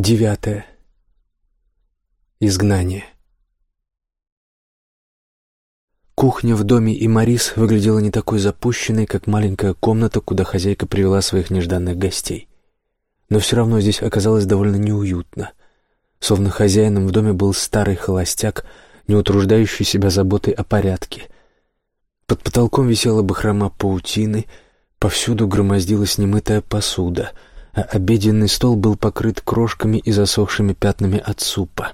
Девятое. Изгнание. Кухня в доме и Марис выглядела не такой запущенной, как маленькая комната, куда хозяйка привела своих нежданных гостей. Но все равно здесь оказалось довольно неуютно. Словно хозяином в доме был старый холостяк, не утруждающий себя заботой о порядке. Под потолком висела бахрома паутины, повсюду громоздилась немытая посуда — а обеденный стол был покрыт крошками и засохшими пятнами от супа.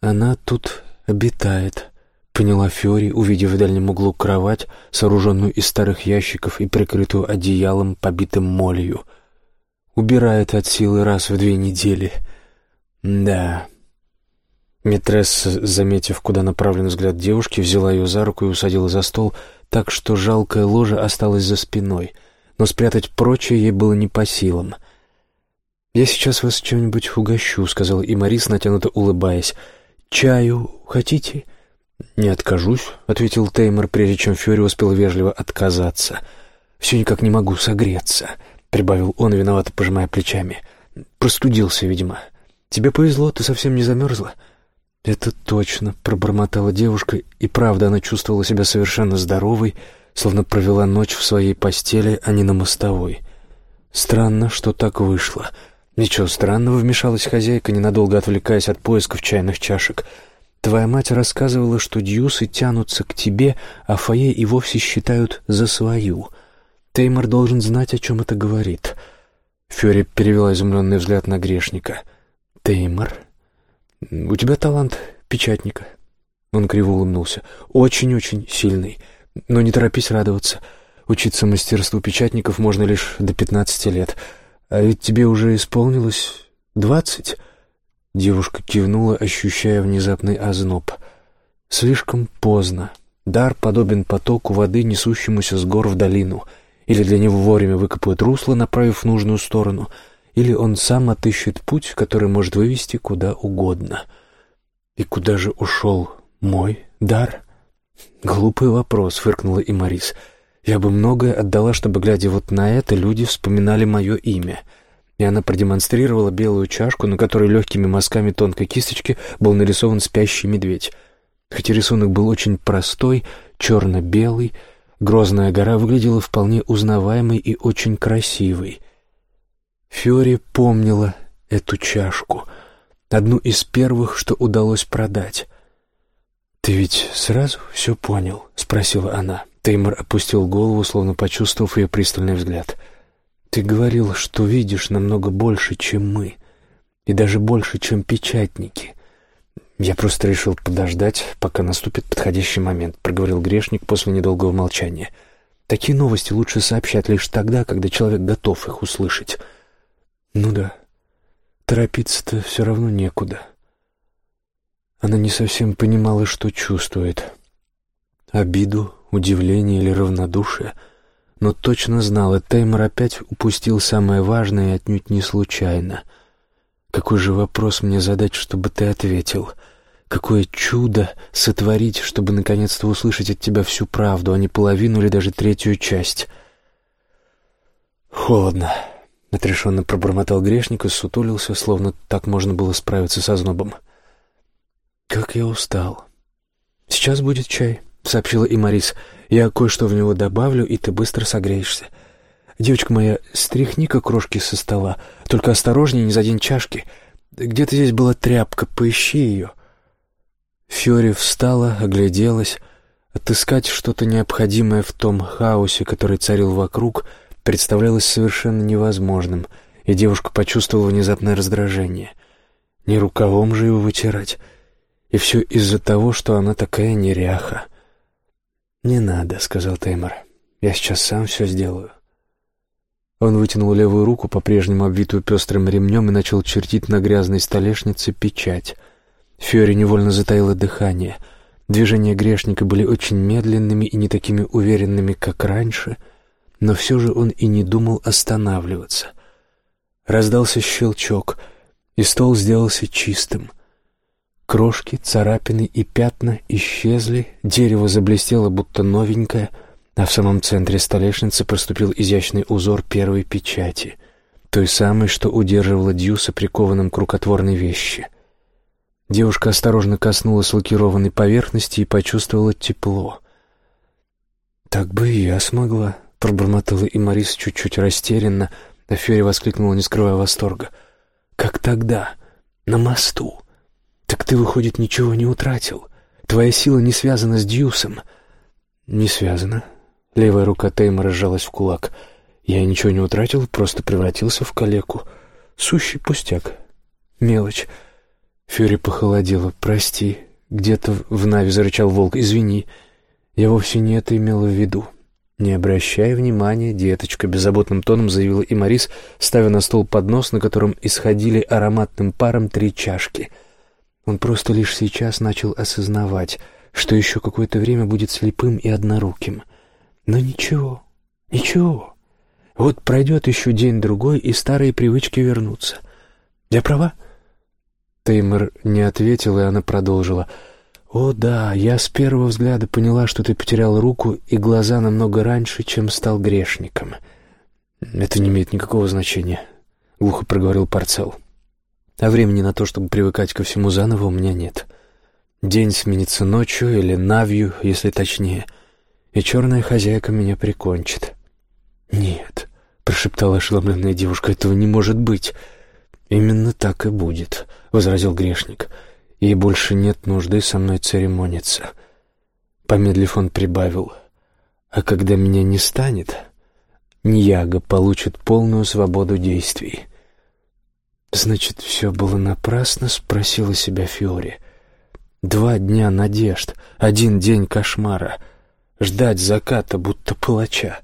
«Она тут обитает», — поняла Фиори, увидев в дальнем углу кровать, сооруженную из старых ящиков и прикрытую одеялом, побитым молью. «Убирает от силы раз в две недели». «Да». Митресса, заметив, куда направлен взгляд девушки, взяла ее за руку и усадила за стол, так что жалкая ложа осталась за спиной — но спрятать прочее ей было не по силам. «Я сейчас вас чем-нибудь угощу», — сказала и Марис, натянуто улыбаясь. «Чаю хотите?» «Не откажусь», — ответил Теймор, прежде чем Фьори успел вежливо отказаться. «Все никак не могу согреться», — прибавил он, виновато пожимая плечами. «Простудился, видимо. Тебе повезло, ты совсем не замерзла?» «Это точно», — пробормотала девушка, и правда она чувствовала себя совершенно здоровой, словно провела ночь в своей постели, а не на мостовой. Странно, что так вышло. Ничего странного, вмешалась хозяйка, ненадолго отвлекаясь от поисков чайных чашек. Твоя мать рассказывала, что дьюсы тянутся к тебе, а фойе и вовсе считают за свою. Теймор должен знать, о чем это говорит. Фёри перевела изумленный взгляд на грешника. «Теймор, у тебя талант печатника». Он криво улыбнулся. «Очень-очень сильный. Но не торопись радоваться. Учиться мастерству печатников можно лишь до пятнадцати лет. А ведь тебе уже исполнилось двадцать?» Девушка кивнула, ощущая внезапный озноб. «Слишком поздно. Дар подобен потоку воды, несущемуся с гор в долину. Или для него вовремя выкопают русло, направив в нужную сторону, или он сам отыщет путь, который может вывести куда угодно. И куда же ушел мой дар?» «Глупый вопрос», — фыркнула и Марис. «Я бы многое отдала, чтобы, глядя вот на это, люди вспоминали мое имя». И она продемонстрировала белую чашку, на которой легкими мазками тонкой кисточки был нарисован спящий медведь. Хотя рисунок был очень простой, черно-белый, грозная гора выглядела вполне узнаваемой и очень красивой. Фьори помнила эту чашку, одну из первых, что удалось продать. «Ты ведь сразу все понял?» — спросила она. Теймор опустил голову, словно почувствовав ее пристальный взгляд. «Ты говорил, что видишь намного больше, чем мы, и даже больше, чем печатники. Я просто решил подождать, пока наступит подходящий момент», — проговорил грешник после недолгого молчания. «Такие новости лучше сообщать лишь тогда, когда человек готов их услышать». «Ну да, торопиться-то все равно некуда». Она не совсем понимала, что чувствует. Обиду, удивление или равнодушие. Но точно знала, Теймор опять упустил самое важное и отнюдь не случайно. Какой же вопрос мне задать, чтобы ты ответил? Какое чудо сотворить, чтобы наконец-то услышать от тебя всю правду, а не половину или даже третью часть? Холодно. Отрешенно пробормотал грешник и сутулился, словно так можно было справиться со знобом. — «Как я устал!» «Сейчас будет чай», — сообщила и Марис. «Я кое-что в него добавлю, и ты быстро согреешься. Девочка моя, стряхни-ка крошки со стола. Только осторожнее, не задень чашки. Где-то здесь была тряпка, поищи ее». Фьори встала, огляделась. Отыскать что-то необходимое в том хаосе, который царил вокруг, представлялось совершенно невозможным, и девушка почувствовала внезапное раздражение. Не рукавом же его вытирать. И все из-за того, что она такая неряха. «Не надо», — сказал Теймор. «Я сейчас сам все сделаю». Он вытянул левую руку, по-прежнему обвитую пестрым ремнем, и начал чертить на грязной столешнице печать. Фьори невольно затаило дыхание. Движения грешника были очень медленными и не такими уверенными, как раньше, но все же он и не думал останавливаться. Раздался щелчок, и стол сделался чистым. Крошки, царапины и пятна исчезли, дерево заблестело, будто новенькое, а в самом центре столешницы проступил изящный узор первой печати. той самой, что удерживала Дьюса прикованным к рукотворной вещи. Девушка осторожно коснулась лакированной поверхности и почувствовала тепло. «Так бы и я смогла», — пробормотала и Марис чуть-чуть растерянно, а Ферри воскликнула, не скрывая восторга. «Как тогда? На мосту? Так ты, выходит, ничего не утратил? Твоя сила не связана с Дьюсом?» «Не связана». Левая рука Тейма сжалась в кулак. «Я ничего не утратил, просто превратился в калеку. Сущий пустяк. Мелочь». Фюри похолодела. «Прости». Где-то в Нави зарычал волк. «Извини. Я вовсе не это имела в виду». «Не обращай внимания, деточка», — беззаботным тоном заявила и Марис, ставя на стол поднос, на котором исходили ароматным паром три чашки. Он просто лишь сейчас начал осознавать, что еще какое-то время будет слепым и одноруким. Но ничего, ничего. Вот пройдет еще день-другой, и старые привычки вернутся. Я права?» Теймер не ответил, и она продолжила. «О да, я с первого взгляда поняла, что ты потерял руку и глаза намного раньше, чем стал грешником». «Это не имеет никакого значения», — глухо проговорил Парцел. «А времени на то, чтобы привыкать ко всему заново, у меня нет. День сменится ночью или навью, если точнее, и черная хозяйка меня прикончит». «Нет», — прошептала ошеломленная девушка, — «этого не может быть». «Именно так и будет», — возразил грешник. «Ей больше нет нужды со мной церемониться». Помедлив, он прибавил. «А когда меня не станет, Ньяга получит полную свободу действий». «Значит, все было напрасно?» — спросила себя Фиори. «Два дня надежд, один день кошмара. Ждать заката, будто палача.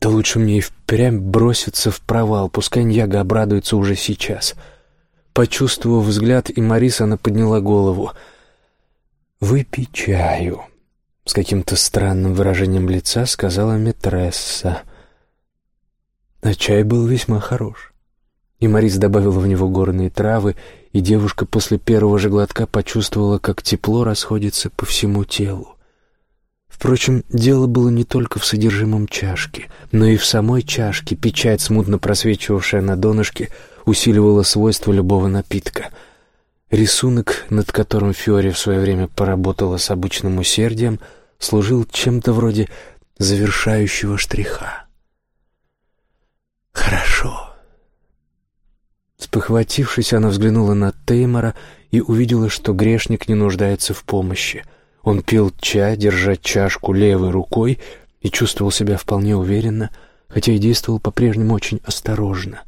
Да лучше мне и впрямь броситься в провал, пускай Ньяга обрадуется уже сейчас. Почувствовав взгляд, и Марис, она подняла голову. «Выпей чаю», — с каким-то странным выражением лица сказала Метресса. А чай был весьма хорош. И Марис добавила в него горные травы, и девушка после первого же глотка почувствовала, как тепло расходится по всему телу. Впрочем, дело было не только в содержимом чашки, но и в самой чашке печать, смутно просвечивавшая на донышке, усиливала свойства любого напитка. Рисунок, над которым Фиори в свое время поработала с обычным усердием, служил чем-то вроде завершающего штриха. «Хорошо». Спохватившись, она взглянула на Теймора и увидела, что грешник не нуждается в помощи — он пил чай, держа чашку левой рукой, и чувствовал себя вполне уверенно, хотя и действовал по-прежнему очень осторожно.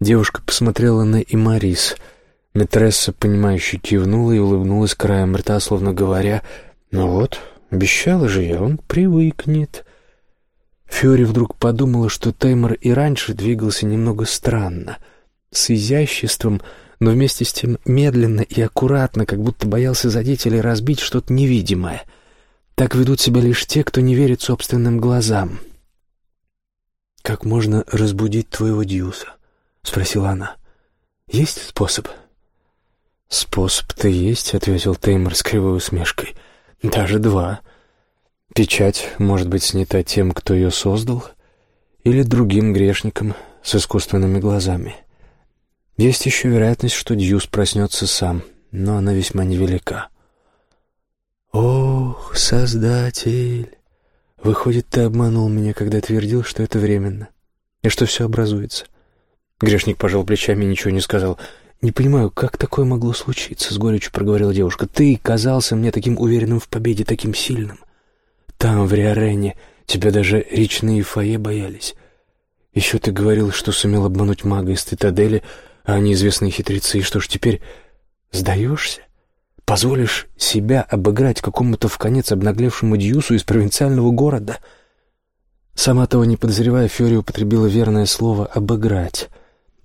Девушка посмотрела на Имарис. Метресса, понимающе кивнула и улыбнулась краем рта, словно говоря, «Ну вот, обещала же я, он привыкнет». Фьори вдруг подумала, что Теймор и раньше двигался немного странно, с изяществом, но вместе с тем медленно и аккуратно, как будто боялся задеть или разбить что-то невидимое. Так ведут себя лишь те, кто не верит собственным глазам. «Как можно разбудить твоего Дьюса?» — спросила она. «Есть способ?» «Способ-то есть», — ответил Теймор с кривой усмешкой. «Даже два. Печать может быть снята тем, кто ее создал, или другим грешником с искусственными глазами». Есть еще вероятность, что Дьюс проснется сам, но она весьма невелика. «Ох, Создатель! Выходит, ты обманул меня, когда твердил, что это временно, и что все образуется». Грешник пожал плечами и ничего не сказал. «Не понимаю, как такое могло случиться?» — с горечью проговорила девушка. «Ты казался мне таким уверенным в победе, таким сильным. Там, в Риорене, тебя даже речные фае боялись. Еще ты говорил, что сумел обмануть мага из Цитадели, а они известные хитрецы. И что ж теперь, сдаешься? Позволишь себя обыграть какому-то в конец обнаглевшему дьюсу из провинциального города? Сама того не подозревая, Фьори употребила верное слово «обыграть».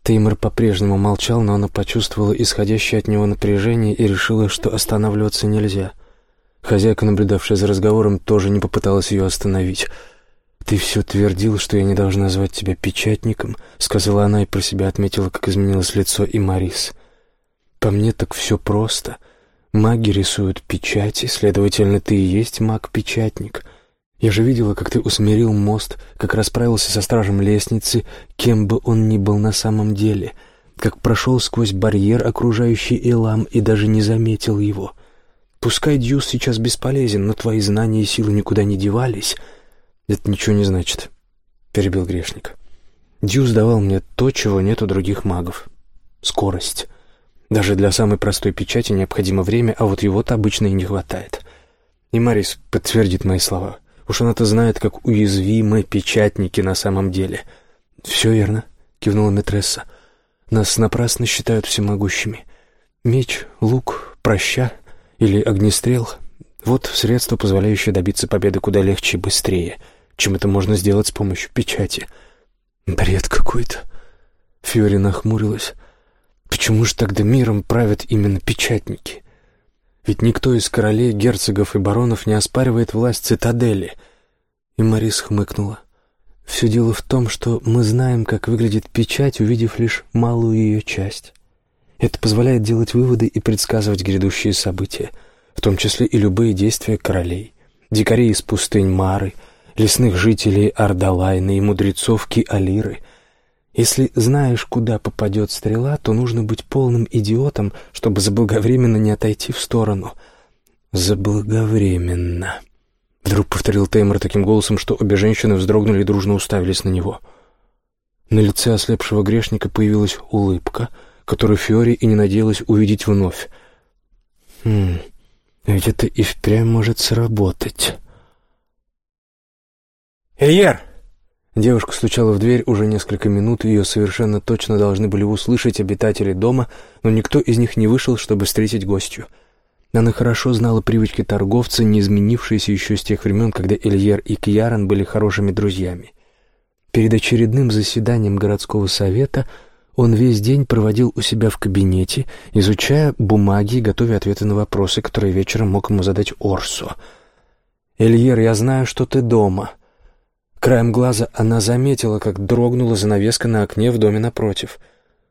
Теймор по-прежнему молчал, но она почувствовала исходящее от него напряжение и решила, что останавливаться нельзя. Хозяйка, наблюдавшая за разговором, тоже не попыталась ее остановить — «Ты все твердил, что я не должна звать тебя печатником», — сказала она и про себя отметила, как изменилось лицо и Марис. «По мне так все просто. Маги рисуют печати, следовательно, ты и есть маг-печатник. Я же видела, как ты усмирил мост, как расправился со стражем лестницы, кем бы он ни был на самом деле, как прошел сквозь барьер, окружающий Элам, и даже не заметил его. Пускай Дьюс сейчас бесполезен, но твои знания и силы никуда не девались. Это ничего не значит, — перебил грешник. Дьюс давал мне то, чего нет у других магов. Скорость. Даже для самой простой печати необходимо время, а вот его-то обычно и не хватает. И Марис подтвердит мои слова. Уж он это знает, как уязвимы печатники на самом деле. «Все верно», — кивнула Метресса. «Нас напрасно считают всемогущими. Меч, лук, проща или огнестрел — вот средство, позволяющее добиться победы куда легче и быстрее, чем это можно сделать с помощью печати». «Бред какой-то!» Фьори нахмурилась. «Почему же тогда миром правят именно печатники?» Ведь никто из королей, герцогов и баронов не оспаривает власть цитадели. И Марис хмыкнула. Все дело в том, что мы знаем, как выглядит печать, увидев лишь малую ее часть. Это позволяет делать выводы и предсказывать грядущие события, в том числе и любые действия королей, дикарей из пустынь Мары, лесных жителей Ардалайна и мудрецов Ки-Алиры — если знаешь, куда попадет стрела, то нужно быть полным идиотом, чтобы заблаговременно не отойти в сторону. Заблаговременно. Вдруг повторил Теймор таким голосом, что обе женщины вздрогнули и дружно уставились на него. На лице ослепшего грешника появилась улыбка, которую Фиори и не надеялась увидеть вновь. «Хм, ведь это и впрямь может сработать». «Эйер!» Девушка стучала в дверь уже несколько минут, ее совершенно точно должны были услышать обитатели дома, но никто из них не вышел, чтобы встретить гостью. Она хорошо знала привычки торговца, не изменившиеся еще с тех времен, когда Эльер и Кьяран были хорошими друзьями. Перед очередным заседанием городского совета он весь день проводил у себя в кабинете, изучая бумаги и готовя ответы на вопросы, которые вечером мог ему задать Орсо. «Эльер, я знаю, что ты дома», Краем глаза она заметила, как дрогнула занавеска на окне в доме напротив.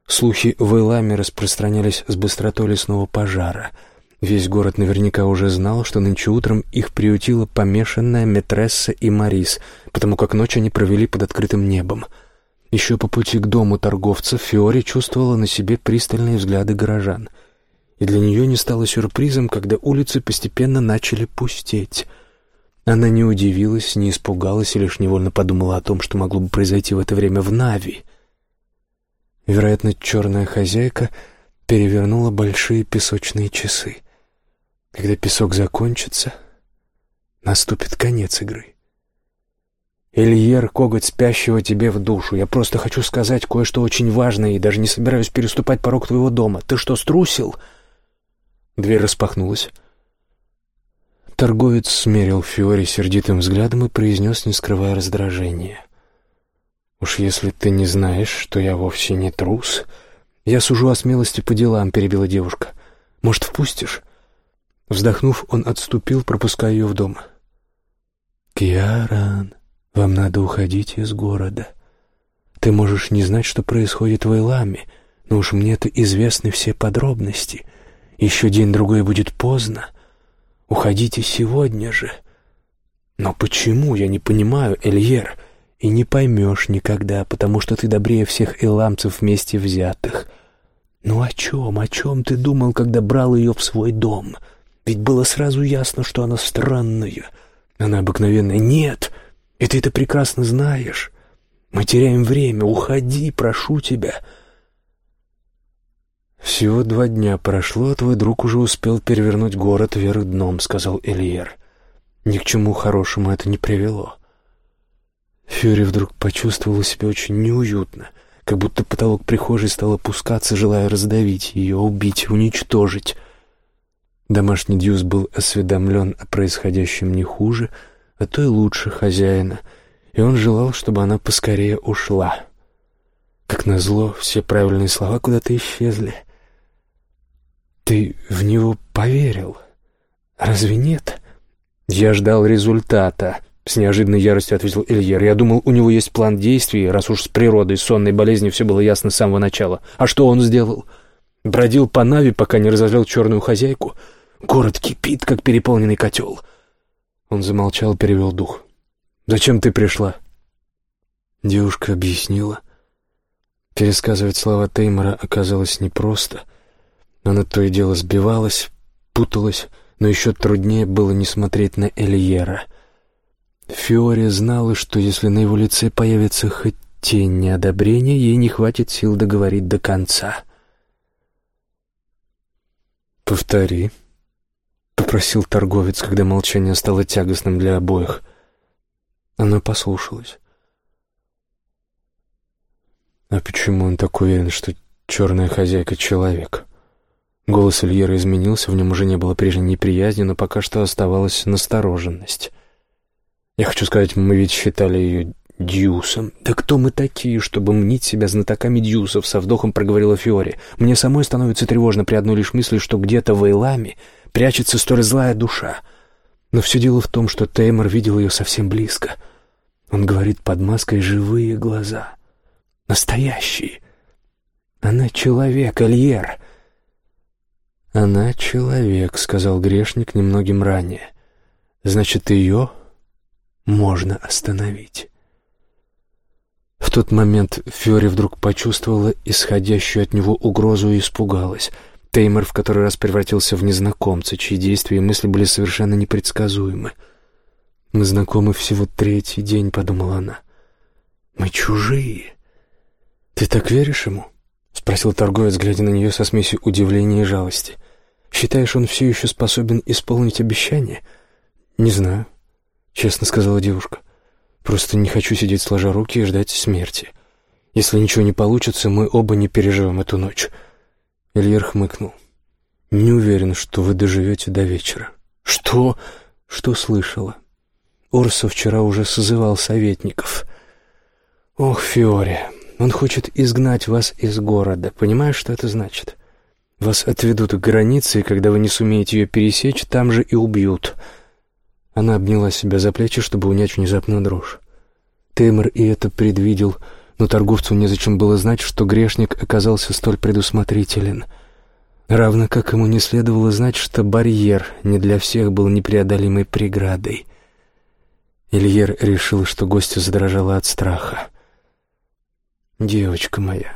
Слухи в Эламе распространялись с быстротой лесного пожара. Весь город наверняка уже знал, что нынче утром их приютила помешанная Метресса и Марис, потому как ночь они провели под открытым небом. Еще по пути к дому торговца Фиори чувствовала на себе пристальные взгляды горожан. И для нее не стало сюрпризом, когда улицы постепенно начали пустеть — она не удивилась, не испугалась и лишь невольно подумала о том, что могло бы произойти в это время в Нави. Вероятно, черная хозяйка перевернула большие песочные часы. Когда песок закончится, наступит конец игры. «Эльер, коготь спящего тебе в душу. Я просто хочу сказать кое-что очень важное и даже не собираюсь переступать порог твоего дома. Ты что, струсил?» Дверь распахнулась. Торговец смерил Фиори сердитым взглядом и произнес, не скрывая раздражения. «Уж если ты не знаешь, что я вовсе не трус, я сужу о смелости по делам», — перебила девушка. «Может, впустишь?» Вздохнув, он отступил, пропуская ее в дом. «Киаран, вам надо уходить из города. Ты можешь не знать, что происходит в Эйламе, но уж мне-то известны все подробности. Еще день-другой будет поздно. Уходите сегодня же. Но почему, я не понимаю, Эльер, и не поймешь никогда, потому что ты добрее всех эламцев вместе взятых. Ну о чем, о чем ты думал, когда брал ее в свой дом? Ведь было сразу ясно, что она странная. Она обыкновенная. Нет, и ты это прекрасно знаешь. Мы теряем время. Уходи, прошу тебя. «Всего два дня прошло, а твой друг уже успел перевернуть город вверх дном», — сказал Эльер. «Ни к чему хорошему это не привело». Фьюри вдруг почувствовала себя очень неуютно, как будто потолок прихожей стал опускаться, желая раздавить ее, убить, уничтожить. Домашний Дьюс был осведомлен о происходящем не хуже, а то и лучше хозяина, и он желал, чтобы она поскорее ушла. Как назло, все правильные слова куда-то исчезли. «Ты в него поверил? Разве нет?» «Я ждал результата», — с неожиданной яростью ответил Ильер. «Я думал, у него есть план действий, раз уж с природой сонной болезни все было ясно с самого начала. А что он сделал? Бродил по Нави, пока не разожрал черную хозяйку. Город кипит, как переполненный котел». Он замолчал, перевел дух. «Зачем ты пришла?» Девушка объяснила. Пересказывать слова Теймора оказалось непросто. Она то и дело сбивалась, путалась, но еще труднее было не смотреть на Эльера. Фиори знала, что если на его лице появится хоть тень неодобрения, ей не хватит сил договорить до конца. «Повтори», — попросил торговец, когда молчание стало тягостным для обоих. Она послушалась. А почему он так уверен, что черная хозяйка — человек? Голос Ильера изменился, в нем уже не было прежней неприязни, но пока что оставалась настороженность. Я хочу сказать, мы ведь считали ее дьюсом. Да кто мы такие, чтобы мнить себя знатоками дьюсов, со вдохом проговорила Фиори. Мне самой становится тревожно при одной лишь мысли, что где-то в Эйламе прячется столь злая душа. Но все дело в том, что Теймор видел ее совсем близко. Он говорит под маской живые глаза — Настоящий. Она человек, Альер. Она человек, сказал грешник немногим ранее. Значит, ее можно остановить. В тот момент Фьори вдруг почувствовала исходящую от него угрозу и испугалась. Теймор в который раз превратился в незнакомца, чьи действия и мысли были совершенно непредсказуемы. «Мы знакомы всего третий день», — подумала она. «Мы чужие. «Ты так веришь ему?» — спросил торговец, глядя на нее со смесью удивления и жалости. «Считаешь, он все еще способен исполнить обещание?» «Не знаю», — честно сказала девушка. «Просто не хочу сидеть сложа руки и ждать смерти. Если ничего не получится, мы оба не переживем эту ночь». Ильер хмыкнул. «Не уверен, что вы доживете до вечера». «Что?» «Что слышала?» Орсо вчера уже созывал советников. «Ох, Фиори, он хочет изгнать вас из города. Понимаешь, что это значит? Вас отведут к границе, и когда вы не сумеете ее пересечь, там же и убьют». Она обняла себя за плечи, чтобы унять внезапную дрожь. Теймор и это предвидел, но торговцу незачем было знать, что грешник оказался столь предусмотрителен. Равно как ему не следовало знать, что барьер не для всех был непреодолимой преградой. Ильер решил, что гостья задрожала от страха. «Девочка моя,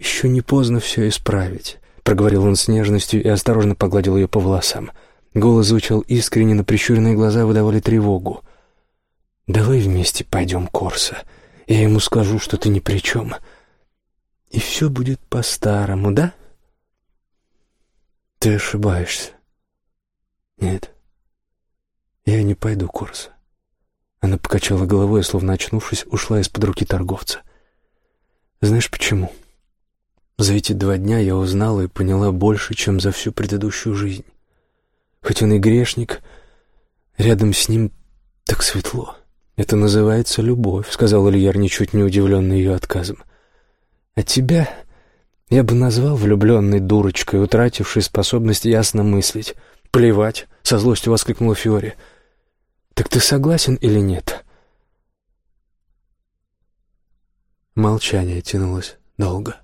еще не поздно все исправить», — проговорил он с нежностью и осторожно погладил ее по волосам. Голос звучал искренне, но прищуренные глаза выдавали тревогу. «Давай вместе пойдем, Корса. Я ему скажу, что ты ни при чем. И все будет по-старому, да?» «Ты ошибаешься». «Нет, я не пойду, Корса». Она покачала головой, словно очнувшись, ушла из-под руки торговца. Знаешь почему? За эти два дня я узнала и поняла больше, чем за всю предыдущую жизнь. Хоть он и грешник, рядом с ним так светло. Это называется любовь, сказал Ильяр, ничуть не удивленный ее отказом. А тебя я бы назвал влюбленной дурочкой, утратившей способность ясно мыслить. Плевать, со злостью воскликнула Фиори. Так ты согласен или нет? Молчание тянулось долго.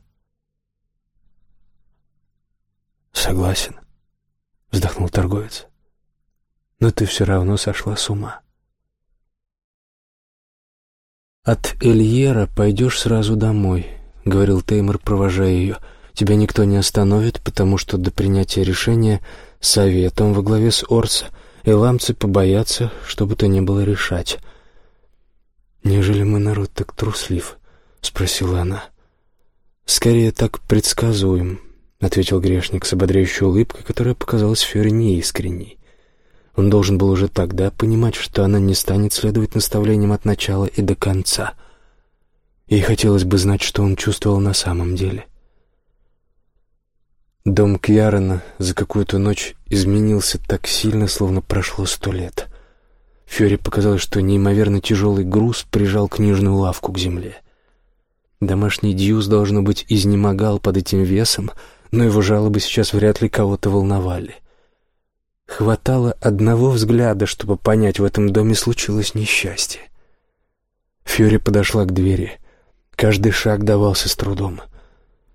«Согласен», — вздохнул торговец. «Но ты все равно сошла с ума». «От Эльера пойдешь сразу домой», — говорил Теймор, провожая ее. «Тебя никто не остановит, потому что до принятия решения советом во главе с Орса эламцы побоятся, что бы то ни было решать. Неужели мы народ так труслив?» — спросила она. «Скорее так предсказуем», — ответил грешник с ободряющей улыбкой, которая показалась Фёре неискренней. Он должен был уже тогда понимать, что она не станет следовать наставлениям от начала и до конца. Ей хотелось бы знать, что он чувствовал на самом деле. Дом Кьярона за какую-то ночь изменился так сильно, словно прошло сто лет. Фёре показалось, что неимоверно тяжелый груз прижал книжную лавку к земле. Домашний Дьюз, должно быть, изнемогал под этим весом, но его жалобы сейчас вряд ли кого-то волновали. Хватало одного взгляда, чтобы понять, в этом доме случилось несчастье. Фьюри подошла к двери. Каждый шаг давался с трудом.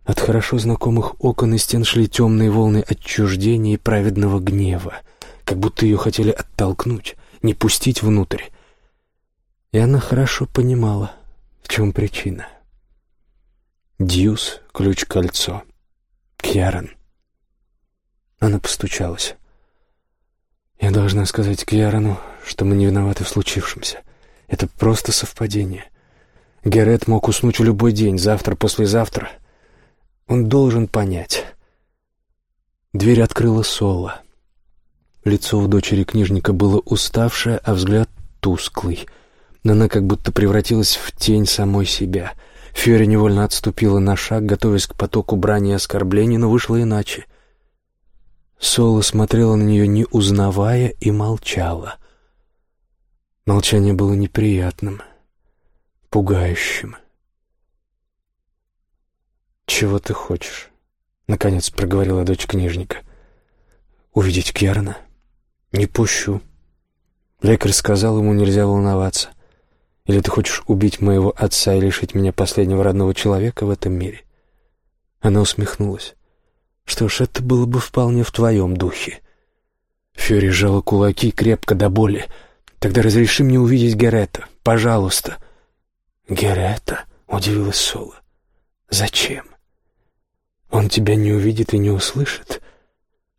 От хорошо знакомых окон и стен шли темные волны отчуждения и праведного гнева, как будто ее хотели оттолкнуть, не пустить внутрь. И она хорошо понимала, в чем причина. Дьюс, ключ-кольцо. Кьярон. Она постучалась. «Я должна сказать Кьярону, что мы не виноваты в случившемся. Это просто совпадение. Герет мог уснуть в любой день, завтра, послезавтра. Он должен понять». Дверь открыла Соло. Лицо у дочери книжника было уставшее, а взгляд тусклый. Она как будто превратилась в тень самой себя. Фьори невольно отступила на шаг, готовясь к потоку брани и оскорблений, но вышло иначе. Соло смотрела на нее, не узнавая, и молчала. Молчание было неприятным, пугающим. «Чего ты хочешь?» — наконец проговорила дочь книжника. «Увидеть Кьярна?» «Не пущу». Лекарь сказал ему, нельзя волноваться. «Или ты хочешь убить моего отца и лишить меня последнего родного человека в этом мире?» Она усмехнулась. «Что ж, это было бы вполне в твоем духе». Фьори сжала кулаки крепко до боли. «Тогда разреши мне увидеть Герета, пожалуйста». «Герета?» — удивилась Соло. «Зачем?» «Он тебя не увидит и не услышит?»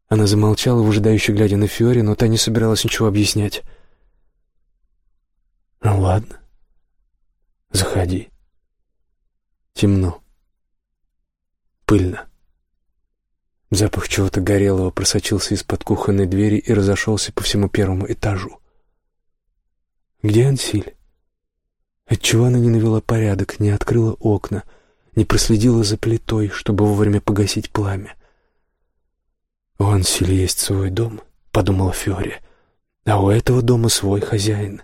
Она замолчала, выжидающе глядя на Фиори, но та не собиралась ничего объяснять. «Ну ладно. Заходи. Темно. Пыльно». Запах чего-то горелого просочился из-под кухонной двери и разошелся по всему первому этажу. «Где Ансиль?» Отчего она не навела порядок, не открыла окна, не проследила за плитой, чтобы вовремя погасить пламя? «У Ансили есть свой дом», — подумала Фиори, «а у этого дома свой хозяин».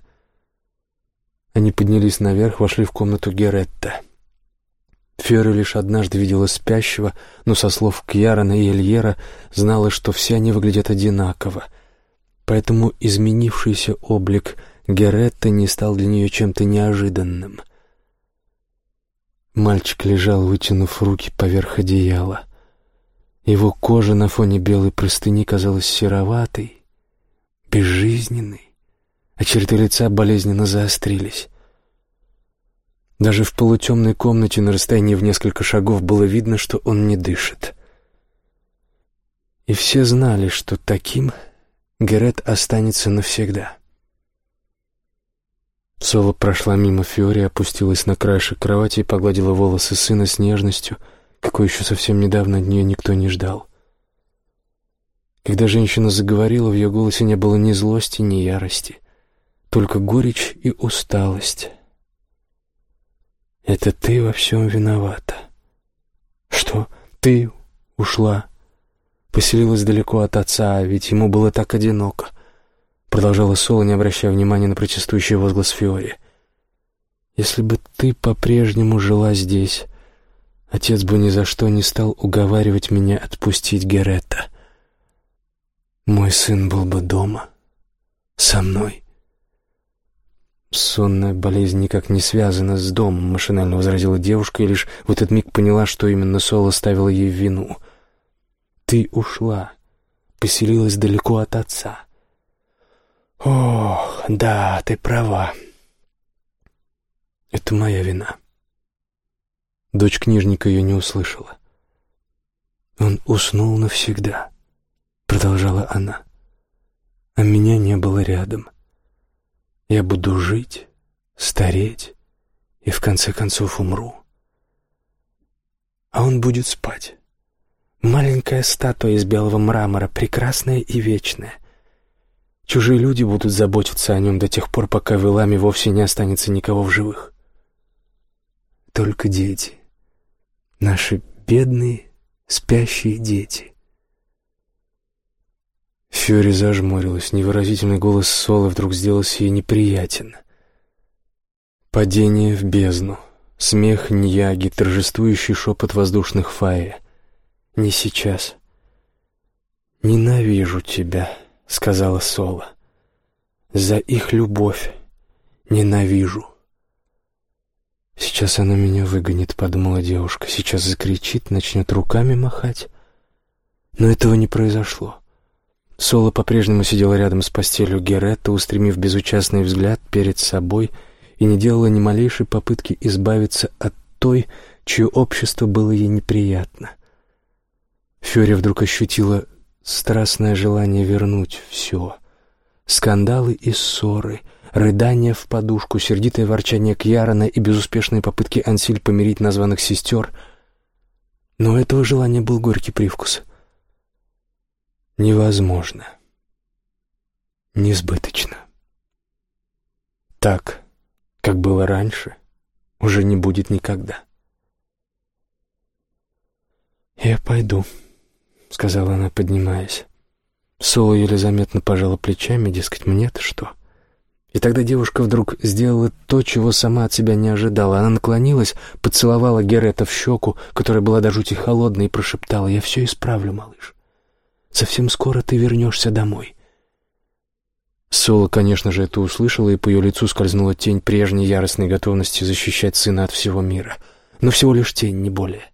Они поднялись наверх, вошли в комнату Геретта. Фиори лишь однажды видела спящего, но со слов Кьярона и Эльера знала, что все они выглядят одинаково. Поэтому изменившийся облик Геретта не стал для нее чем-то неожиданным. Мальчик лежал, вытянув руки поверх одеяла — его кожа на фоне белой простыни казалась сероватой, безжизненной, а черты лица болезненно заострились. Даже в полутемной комнате на расстоянии в несколько шагов было видно, что он не дышит. И все знали, что таким Герет останется навсегда. Соло прошла мимо Фиори, опустилась на краешек кровати и погладила волосы сына с нежностью — какой еще совсем недавно от нее никто не ждал. Когда женщина заговорила, в ее голосе не было ни злости, ни ярости, только горечь и усталость. «Это ты во всем виновата». «Что? Ты ушла?» Поселилась далеко от отца, ведь ему было так одиноко. Продолжала Соло, не обращая внимания на протестующий возглас Фиори. «Если бы ты по-прежнему жила здесь, Отец бы ни за что не стал уговаривать меня отпустить Герета. Мой сын был бы дома, со мной. Сонная болезнь никак не связана с домом, машинально возразила девушка и лишь в этот миг поняла, что именно Соло ставила ей вину. Ты ушла, поселилась далеко от отца. Ох, да, ты права. Это моя вина. Дочь книжника ее не услышала. «Он уснул навсегда», — продолжала она. «А меня не было рядом. Я буду жить, стареть и в конце концов умру. А он будет спать. Маленькая статуя из белого мрамора, прекрасная и вечная. Чужие люди будут заботиться о нем до тех пор, пока в Иламе вовсе не останется никого в живых. Только дети, наши бедные спящие дети. Фьори зажмурилась, невыразительный голос Соло вдруг сделался ей неприятен. Падение в бездну, смех Ньяги, торжествующий шепот воздушных фаи. Не сейчас. «Ненавижу тебя», — сказала Соло. «За их любовь ненавижу». «Сейчас она меня выгонит», — подумала девушка. «Сейчас закричит, начнет руками махать». Но этого не произошло. Соло по-прежнему сидела рядом с постелью Геретта, устремив безучастный взгляд перед собой и не делала ни малейшей попытки избавиться от той, чье общество было ей неприятно. Фёри вдруг ощутила страстное желание вернуть все. Скандалы и ссоры, рыдания в подушку, сердитое ворчание Кьярона и безуспешные попытки Ансиль помирить названных сестер. Но у этого желания был горький привкус. Невозможно. Несбыточно. Так, как было раньше, уже не будет никогда. «Я пойду», — сказала она, поднимаясь. Соло еле заметно пожала плечами, дескать, мне-то что? И тогда девушка вдруг сделала то, чего сама от себя не ожидала. Она наклонилась, поцеловала Герета в щеку, которая была до жути холодной, и прошептала, «Я все исправлю, малыш. Совсем скоро ты вернешься домой». Соло, конечно же, это услышала, и по ее лицу скользнула тень прежней яростной готовности защищать сына от всего мира. Но всего лишь тень, не более.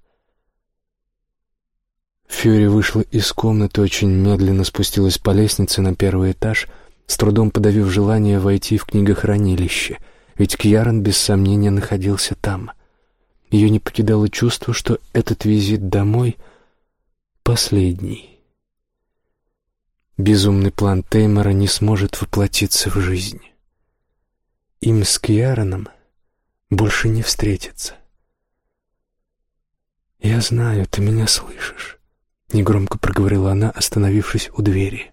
Фьюри вышла из комнаты, очень медленно спустилась по лестнице на первый этаж, с трудом подавив желание войти в книгохранилище, ведь Кьярон без сомнения находился там. Ее не покидало чувство, что этот визит домой — последний. Безумный план Теймора не сможет воплотиться в жизнь. Им с Кьяроном больше не встретиться. «Я знаю, ты меня слышишь». Негромко проговорила она, остановившись у двери.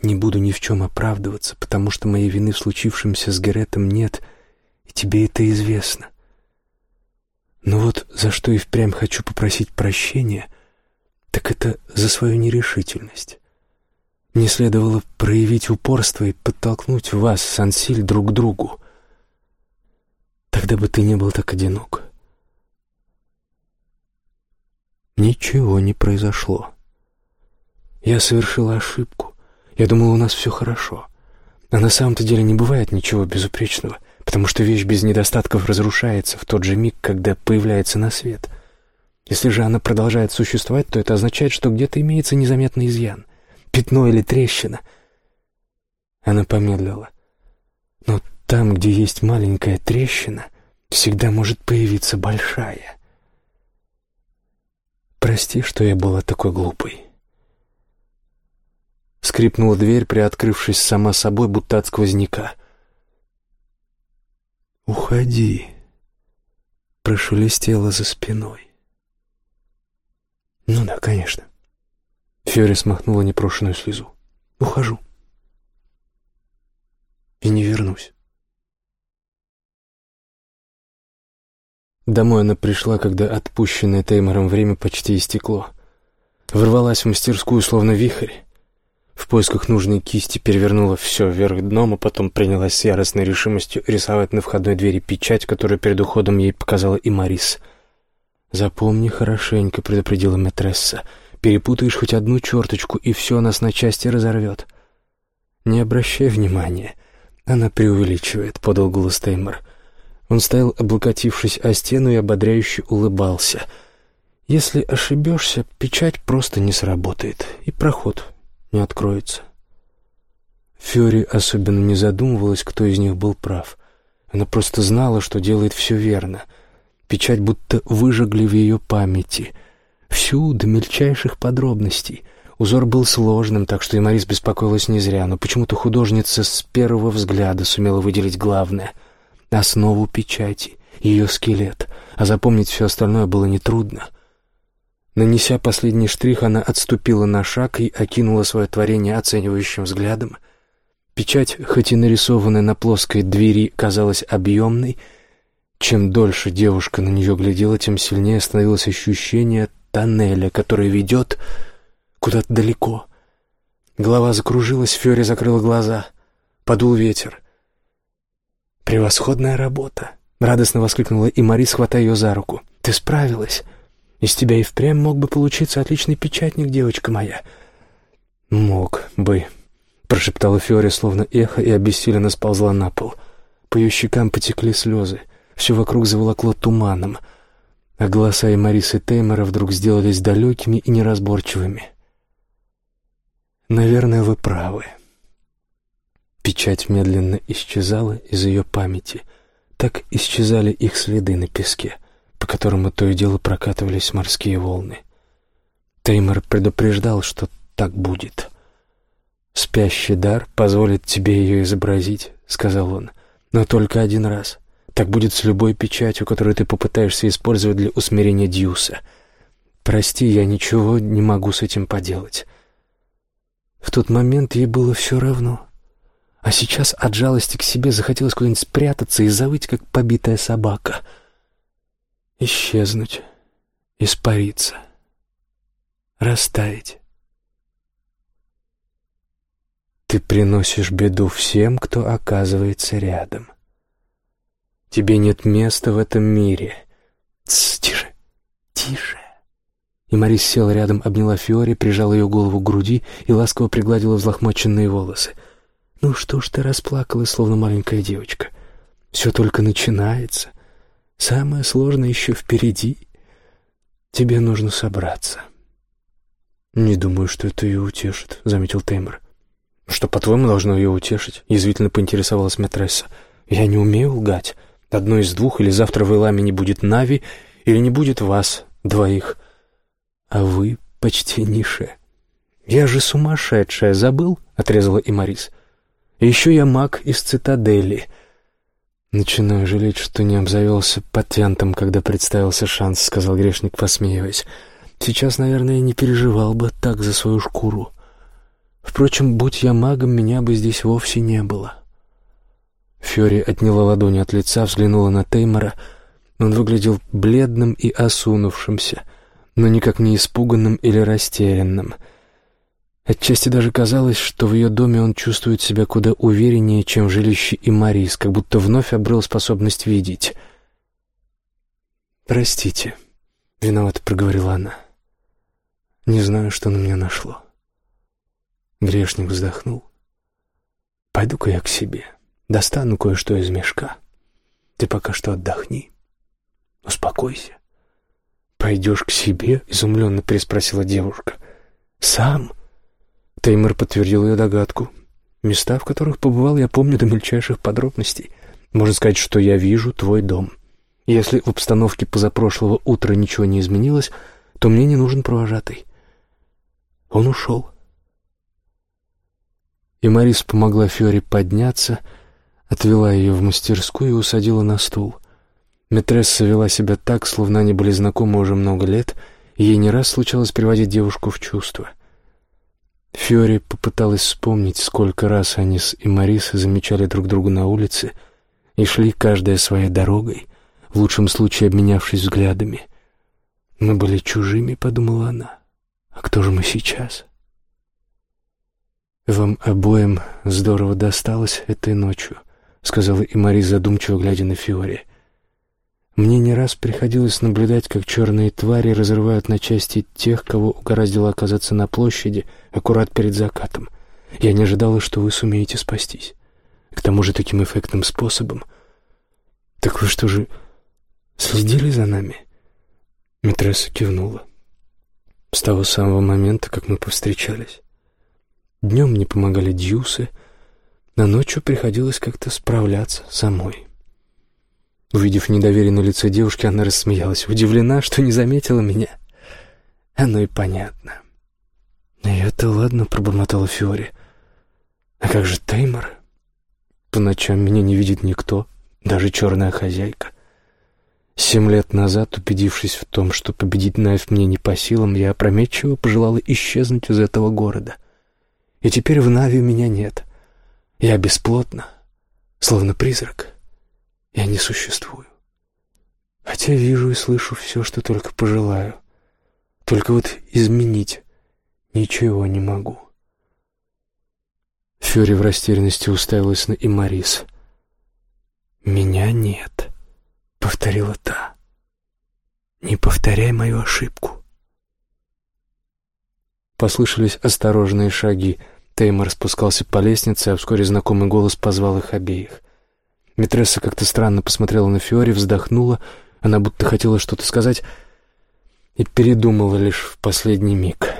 «Не буду ни в чем оправдываться, потому что моей вины в случившемся с Геретом нет, и тебе это известно. Но вот за что и впрямь хочу попросить прощения, так это за свою нерешительность. Мне следовало проявить упорство и подтолкнуть вас, Сансиль, друг к другу. Тогда бы ты не был так одинок». Ничего не произошло. Я совершила ошибку. Я думала, у нас все хорошо. А на самом-то деле не бывает ничего безупречного, потому что вещь без недостатков разрушается в тот же миг, когда появляется на свет. Если же она продолжает существовать, то это означает, что где-то имеется незаметный изъян, пятно или трещина. Она помедлила. Но там, где есть маленькая трещина, всегда может появиться большая. Прости, что я была такой глупой. Скрипнула дверь, приоткрывшись сама собой, будто от сквозняка. «Уходи», — прошелестело за спиной. «Ну да, конечно». Фьори смахнула непрошенную слезу. «Ухожу. И не вернусь». Домой она пришла, когда отпущенное Теймором время почти истекло. Ворвалась в мастерскую, словно вихрь. В поисках нужной кисти перевернула все вверх дном, а потом принялась с яростной решимостью рисовать на входной двери печать, которую перед уходом ей показала и Марис. «Запомни хорошенько», — предупредила матресса. «Перепутаешь хоть одну черточку, и все нас на части разорвет». «Не обращай внимания. Она преувеличивает», — подал голос Теймор. Он стоял, облокотившись о стену и ободряюще улыбался. «Если ошибешься, печать просто не сработает, и проход не откроется». Фьори особенно не задумывалась, кто из них был прав. Она просто знала, что делает все верно. Печать будто выжигли в ее памяти. Всю, до мельчайших подробностей. Узор был сложным, так что и Марис беспокоилась не зря, но почему-то художница с первого взгляда сумела выделить главное — основу печати, ее скелет, а запомнить все остальное было нетрудно. Нанеся последний штрих, она отступила на шаг и окинула свое творение оценивающим взглядом. Печать, хоть и нарисованная на плоской двери, казалась объемной. Чем дольше девушка на нее глядела, тем сильнее становилось ощущение тоннеля, который ведет куда-то далеко. Голова закружилась, Фёри закрыла глаза. Подул ветер. «Превосходная работа!» — радостно воскликнула и Марис, хватая ее за руку. «Ты справилась! Из тебя и впрямь мог бы получиться отличный печатник, девочка моя!» «Мог бы», — прошептала Фиори, словно эхо, и обессиленно сползла на пол. По ее щекам потекли слезы, все вокруг заволокло туманом, а голоса и Марисы Теймора вдруг сделались далекими и неразборчивыми. «Наверное, вы правы. Печать медленно исчезала из ее памяти. Так исчезали их следы на песке, по которому то и дело прокатывались морские волны. Теймор предупреждал, что так будет. «Спящий дар позволит тебе ее изобразить», — сказал он, — «но только один раз. Так будет с любой печатью, которую ты попытаешься использовать для усмирения Дьюса. Прости, я ничего не могу с этим поделать». В тот момент ей было все равно. А сейчас от жалости к себе захотелось куда-нибудь спрятаться и завыть, как побитая собака. Исчезнуть, испариться, растаять. Ты приносишь беду всем, кто оказывается рядом. Тебе нет места в этом мире. Тс, тише, тише. И Марис села рядом, обняла Фиори, прижала ее голову к груди и ласково пригладила взлохмаченные волосы. «Ну что ж ты расплакалась, словно маленькая девочка? Все только начинается. Самое сложное еще впереди. Тебе нужно собраться». «Не думаю, что это ее утешит», — заметил Теймор. «Что, по-твоему, должно ее утешить?» — язвительно поинтересовалась Матресса. «Я не умею лгать. Одно из двух, или завтра в Эламе не будет Нави, или не будет вас, двоих. А вы почти нише. Я же сумасшедшая, забыл?» — отрезала и Марис. «Еще я маг из цитадели». «Начинаю жалеть, что не обзавелся патентом, когда представился шанс», — сказал грешник, посмеиваясь. «Сейчас, наверное, не переживал бы так за свою шкуру». Впрочем, будь я магом, меня бы здесь вовсе не было. Фьори отняла ладони от лица, взглянула на Теймора. Он выглядел бледным и осунувшимся, но никак не испуганным или растерянным. Отчасти даже казалось, что в ее доме он чувствует себя куда увереннее, чем в жилище и Марис, как будто вновь обрел способность видеть. «Простите», — виновато проговорила она. «Не знаю, что на меня нашло». Грешник вздохнул. «Пойду-ка я к себе. Достану кое-что из мешка. Ты пока что отдохни. Успокойся». «Пойдешь к себе?» — изумленно переспросила девушка. «Сам?» Теймор подтвердил ее догадку. «Места, в которых побывал, я помню до мельчайших подробностей. Можно сказать, что я вижу твой дом. Если в обстановке позапрошлого утра ничего не изменилось, то мне не нужен провожатый». Он ушел и Марис помогла Фиоре подняться, отвела ее в мастерскую и усадила на стул. Метресса вела себя так, словно они были знакомы уже много лет, и ей не раз случалось приводить девушку в чувство. Фиори попыталась вспомнить, сколько раз они с Имарисой замечали друг друга на улице и шли каждая своей дорогой, в лучшем случае обменявшись взглядами. «Мы были чужими», — подумала она. «А кто же мы сейчас?» «Вам обоим здорово досталось этой ночью», — сказала и Мари, задумчиво глядя на Фиори. «Мне не раз приходилось наблюдать, как черные твари разрывают на части тех, кого угораздило оказаться на площади аккурат перед закатом. Я не ожидала, что вы сумеете спастись. К тому же таким эффектным способом. Так вы что же, следили за нами?» Митресса кивнула. «С того самого момента, как мы повстречались». Днем мне помогали дьюсы, а ночью приходилось как-то справляться самой. Увидев недоверие на лице девушки, она рассмеялась, удивлена, что не заметила меня. Оно и понятно. «И это ладно», — пробормотала Фиори. «А как же Теймор? По ночам меня не видит никто, даже черная хозяйка. Семь лет назад, убедившись в том, что победить Найф мне не по силам, я опрометчиво пожелала исчезнуть из этого города и теперь в Нави меня нет. Я бесплотна, словно призрак. Я не существую. Хотя вижу и слышу все, что только пожелаю. Только вот изменить ничего не могу. Фюри в растерянности уставилась на Имарис. «Меня нет», — повторила та. «Не повторяй мою ошибку». Послышались осторожные шаги — Теймор спускался по лестнице, а вскоре знакомый голос позвал их обеих. Митресса как-то странно посмотрела на Фиори, вздохнула, она будто хотела что-то сказать и передумала лишь в последний миг.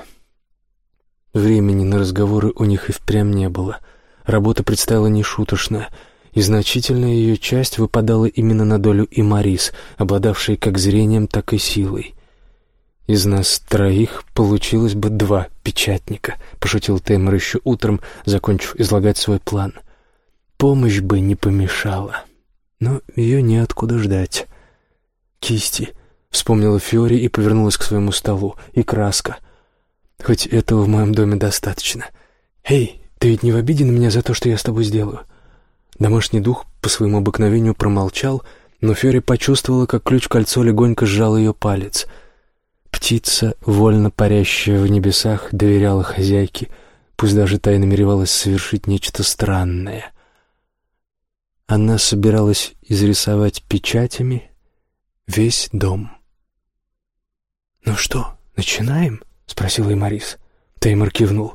Времени на разговоры у них и впрямь не было. Работа предстояла нешуточная, и значительная ее часть выпадала именно на долю и Марис, обладавшей как зрением, так и силой. «Из нас троих получилось бы два печатника», — пошутил Теймор еще утром, закончив излагать свой план. «Помощь бы не помешала, но ее неоткуда ждать». «Кисти», — вспомнила Фиори и повернулась к своему столу, — «и краска. Хоть этого в моем доме достаточно. Эй, ты ведь не в обиде на меня за то, что я с тобой сделаю?» Домашний дух по своему обыкновению промолчал, но Фиори почувствовала, как ключ-кольцо легонько сжал ее палец — Птица, вольно парящая в небесах, доверяла хозяйке, пусть даже та и намеревалась совершить нечто странное. Она собиралась изрисовать печатями весь дом. «Ну что, начинаем?» — спросила и Марис. Теймор кивнул.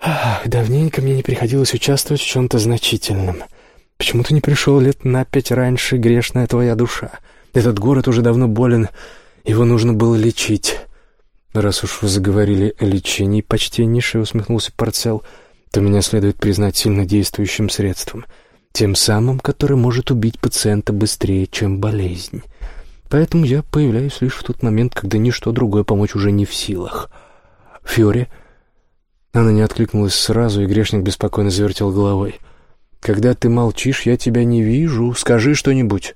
«Ах, давненько мне не приходилось участвовать в чем-то значительном. Почему ты не пришел лет на пять раньше, грешная твоя душа? Этот город уже давно болен его нужно было лечить. Раз уж вы заговорили о лечении, почтеннейший усмехнулся Парцел, то меня следует признать сильно действующим средством, тем самым, которое может убить пациента быстрее, чем болезнь. Поэтому я появляюсь лишь в тот момент, когда ничто другое помочь уже не в силах. Фьори... Она не откликнулась сразу, и грешник беспокойно завертел головой. «Когда ты молчишь, я тебя не вижу. Скажи что-нибудь».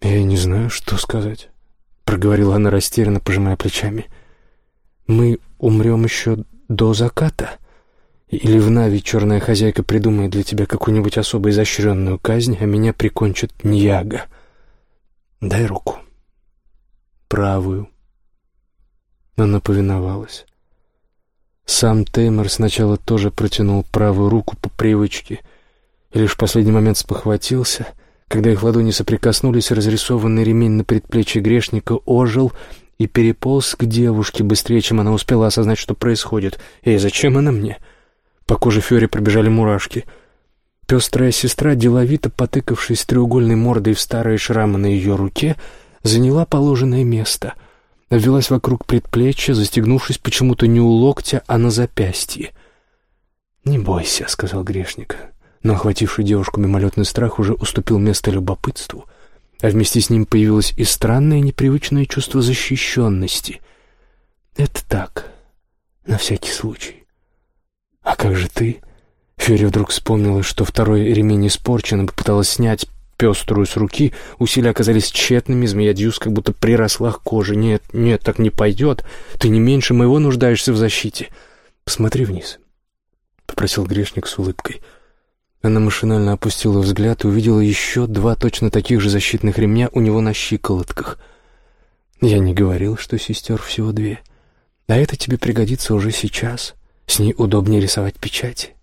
«Я не знаю, что сказать» проговорила она растерянно, пожимая плечами. «Мы умрем еще до заката? Или в Нави черная хозяйка придумает для тебя какую-нибудь особо изощренную казнь, а меня прикончит Ньяга? Дай руку. Правую». Она повиновалась. Сам Теймор сначала тоже протянул правую руку по привычке и лишь в последний момент спохватился — когда их ладони соприкоснулись, разрисованный ремень на предплечье грешника ожил и переполз к девушке быстрее, чем она успела осознать, что происходит. «Эй, зачем она мне?» По коже Фёри пробежали мурашки. Пестрая сестра, деловито потыкавшись треугольной мордой в старые шрамы на ее руке, заняла положенное место. Обвелась вокруг предплечья, застегнувшись почему-то не у локтя, а на запястье. «Не бойся», — сказал грешник но охвативший девушку мимолетный страх уже уступил место любопытству, а вместе с ним появилось и странное непривычное чувство защищенности. «Это так, на всякий случай. А как же ты?» Ферри вдруг вспомнила, что второй ремень испорчен, и попыталась снять пеструю с руки. Усилия оказались тщетными, змея Дьюс как будто приросла к коже. «Нет, нет, так не пойдет. Ты не меньше моего нуждаешься в защите. Посмотри вниз», — попросил грешник с улыбкой. Она машинально опустила взгляд и увидела еще два точно таких же защитных ремня у него на щиколотках. Я не говорил, что сестер всего две. А это тебе пригодится уже сейчас. С ней удобнее рисовать печати.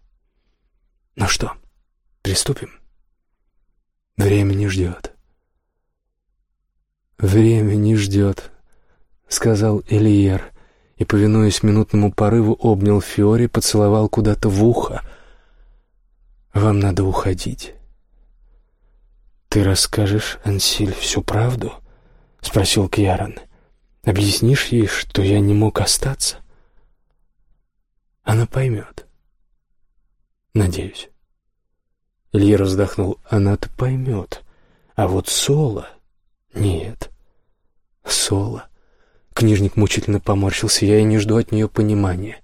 Ну что, приступим? Время не ждет. Время не ждет, сказал Элиер, и, повинуясь минутному порыву, обнял Фиори, поцеловал куда-то в ухо — вам надо уходить. Ты расскажешь, Ансиль, всю правду? Спросил Кьярон. Объяснишь ей, что я не мог остаться? Она поймет. Надеюсь. Илья вздохнул. Она-то поймет. А вот Соло... Нет. Соло... Книжник мучительно поморщился. Я и не жду от нее понимания.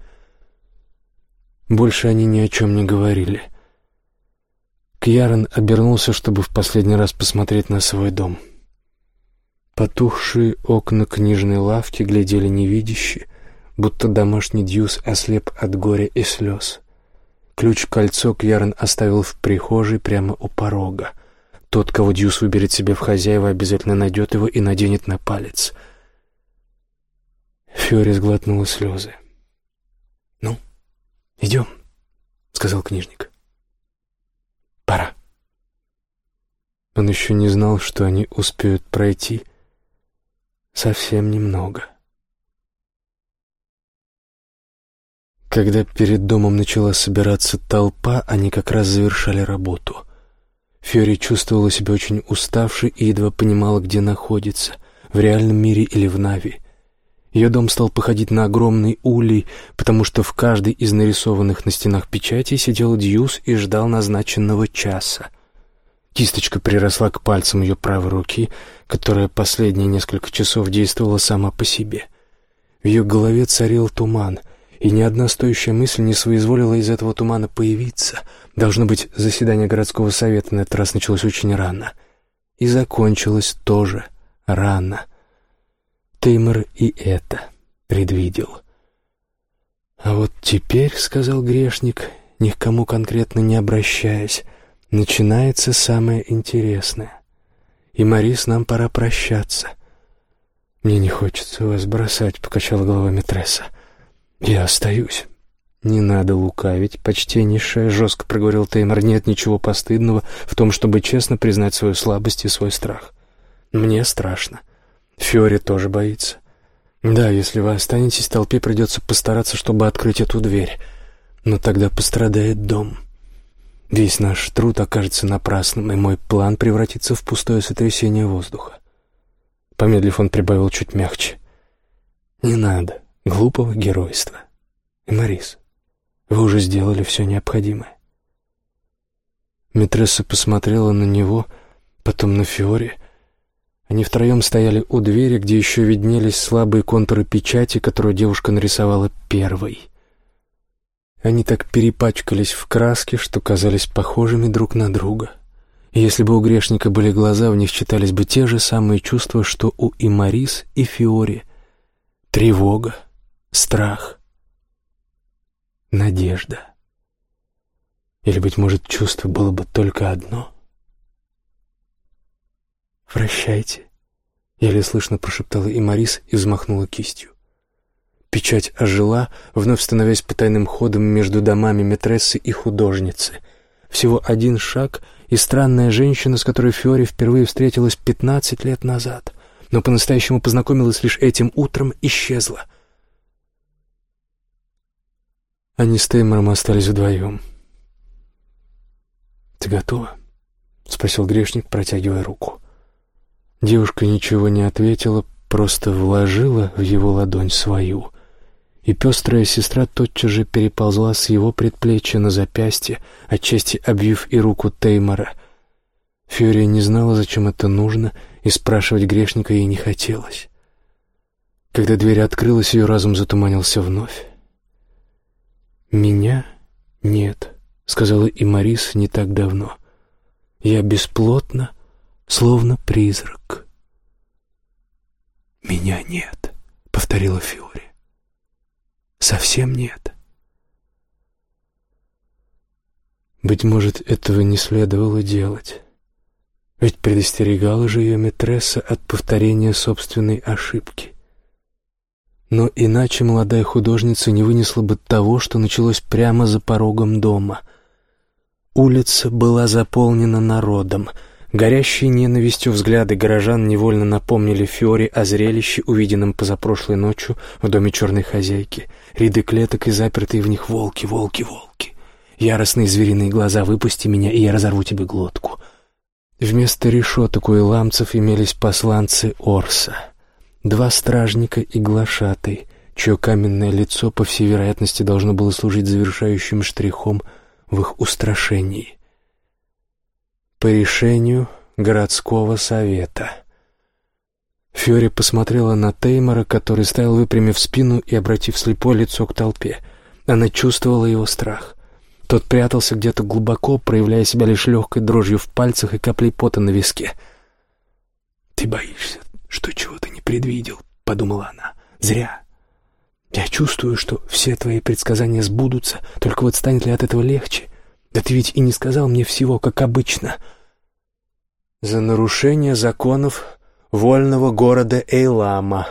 Больше они ни о чем не говорили. Кьярон обернулся, чтобы в последний раз посмотреть на свой дом. Потухшие окна книжной лавки глядели невидяще, будто домашний дьюс ослеп от горя и слез. Ключ-кольцо Кьярон оставил в прихожей прямо у порога. Тот, кого Дьюс выберет себе в хозяева, обязательно найдет его и наденет на палец. Фьори сглотнула слезы. «Ну, идем», — сказал книжник. Пора. Он еще не знал, что они успеют пройти совсем немного. Когда перед домом начала собираться толпа, они как раз завершали работу. Фьори чувствовала себя очень уставшей и едва понимала, где находится, в реальном мире или в Нави. Ее дом стал походить на огромный улей, потому что в каждой из нарисованных на стенах печатей сидел Дьюс и ждал назначенного часа. Кисточка приросла к пальцам ее правой руки, которая последние несколько часов действовала сама по себе. В ее голове царил туман, и ни одна стоящая мысль не соизволила из этого тумана появиться. Должно быть, заседание городского совета на этот раз началось очень рано. И закончилось тоже рано. Теймор и это предвидел. «А вот теперь, — сказал грешник, ни к кому конкретно не обращаясь, — начинается самое интересное. И, Марис, нам пора прощаться». «Мне не хочется вас бросать», — покачала головой Митресса. «Я остаюсь». «Не надо лукавить, почтеннейшая», — жестко проговорил Теймор. «Нет ничего постыдного в том, чтобы честно признать свою слабость и свой страх. Мне страшно. Фиори тоже боится. Да, если вы останетесь, толпе придется постараться, чтобы открыть эту дверь. Но тогда пострадает дом. Весь наш труд окажется напрасным, и мой план превратится в пустое сотрясение воздуха. Помедлив, он прибавил чуть мягче. «Не надо глупого геройства. И, Марис, вы уже сделали все необходимое». Митресса посмотрела на него, потом на Фиори, они втроем стояли у двери, где еще виднелись слабые контуры печати, которую девушка нарисовала первой. Они так перепачкались в краске, что казались похожими друг на друга. И если бы у грешника были глаза, в них читались бы те же самые чувства, что у и Марис, и Фиори. Тревога, страх, надежда. Или, быть может, чувство было бы только одно — «Прощайте», — еле слышно прошептала и Марис и взмахнула кистью. Печать ожила, вновь становясь потайным ходом между домами метрессы и художницы. Всего один шаг, и странная женщина, с которой Фиори впервые встретилась пятнадцать лет назад, но по-настоящему познакомилась лишь этим утром, исчезла. Они с Теймором остались вдвоем. «Ты готова?» — спросил грешник, протягивая руку. Девушка ничего не ответила, просто вложила в его ладонь свою. И пестрая сестра тотчас же переползла с его предплечья на запястье, отчасти обвив и руку Теймора. Фьюрия не знала, зачем это нужно, и спрашивать грешника ей не хотелось. Когда дверь открылась, ее разум затуманился вновь. «Меня нет», — сказала и Марис не так давно. «Я бесплотна, словно призрак. «Меня нет», — повторила Фиори. «Совсем нет». Быть может, этого не следовало делать. Ведь предостерегала же ее Метресса от повторения собственной ошибки. Но иначе молодая художница не вынесла бы того, что началось прямо за порогом дома. Улица была заполнена народом — Горящие ненавистью взгляды горожан невольно напомнили Фиоре о зрелище, увиденном позапрошлой ночью в доме черной хозяйки. Ряды клеток и запертые в них волки, волки, волки. Яростные звериные глаза «выпусти меня, и я разорву тебе глотку». Вместо решеток у иламцев имелись посланцы Орса. Два стражника и глашатай, чье каменное лицо, по всей вероятности, должно было служить завершающим штрихом в их устрашении — по решению городского совета. Фьори посмотрела на Теймора, который стоял выпрямив спину и обратив слепое лицо к толпе. Она чувствовала его страх. Тот прятался где-то глубоко, проявляя себя лишь легкой дрожью в пальцах и каплей пота на виске. «Ты боишься, что чего-то не предвидел», — подумала она. «Зря. Я чувствую, что все твои предсказания сбудутся, только вот станет ли от этого легче? Да ты ведь и не сказал мне всего, как обычно. За нарушение законов вольного города Эйлама.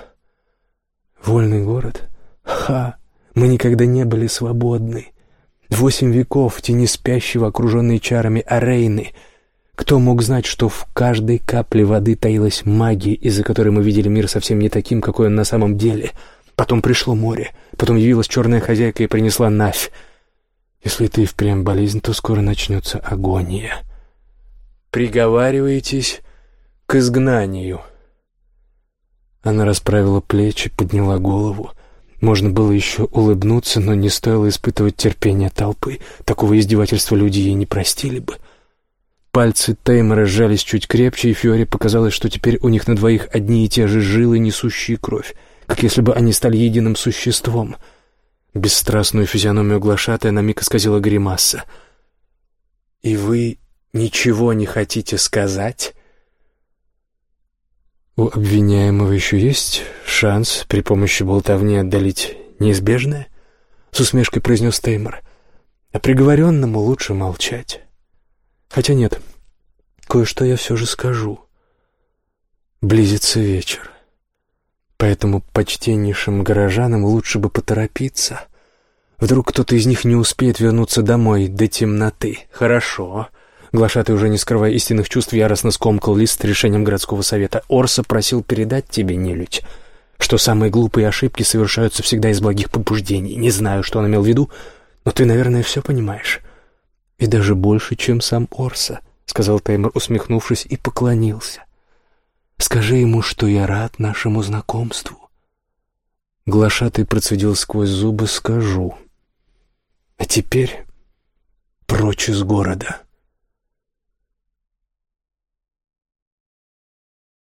Вольный город? Ха! Мы никогда не были свободны. Восемь веков в тени спящего, окруженной чарами Арейны. Кто мог знать, что в каждой капле воды таилась магия, из-за которой мы видели мир совсем не таким, какой он на самом деле? Потом пришло море, потом явилась черная хозяйка и принесла Навь. Если ты впрямь болезнь, то скоро начнется агония. Приговариваетесь к изгнанию. Она расправила плечи, подняла голову. Можно было еще улыбнуться, но не стоило испытывать терпение толпы. Такого издевательства люди ей не простили бы. Пальцы Теймора сжались чуть крепче, и Фиоре показалось, что теперь у них на двоих одни и те же жилы, несущие кровь, как если бы они стали единым существом. Бесстрастную физиономию глашатая на миг исказила гримаса. «И вы ничего не хотите сказать?» У обвиняемого еще есть шанс при помощи болтовни отдалить неизбежное? С усмешкой произнес Теймор. А приговоренному лучше молчать. Хотя нет, кое-что я все же скажу. Близится вечер. Поэтому почтеннейшим горожанам лучше бы поторопиться. Вдруг кто-то из них не успеет вернуться домой до темноты. Хорошо. Глашатый, уже не скрывая истинных чувств, яростно скомкал лист с решением городского совета. Орса просил передать тебе, нелюдь, что самые глупые ошибки совершаются всегда из благих побуждений. Не знаю, что он имел в виду, но ты, наверное, все понимаешь. И даже больше, чем сам Орса, — сказал Таймер, усмехнувшись, и поклонился. Скажи ему, что я рад нашему знакомству. Глашатый процедил сквозь зубы «скажу». А теперь прочь из города.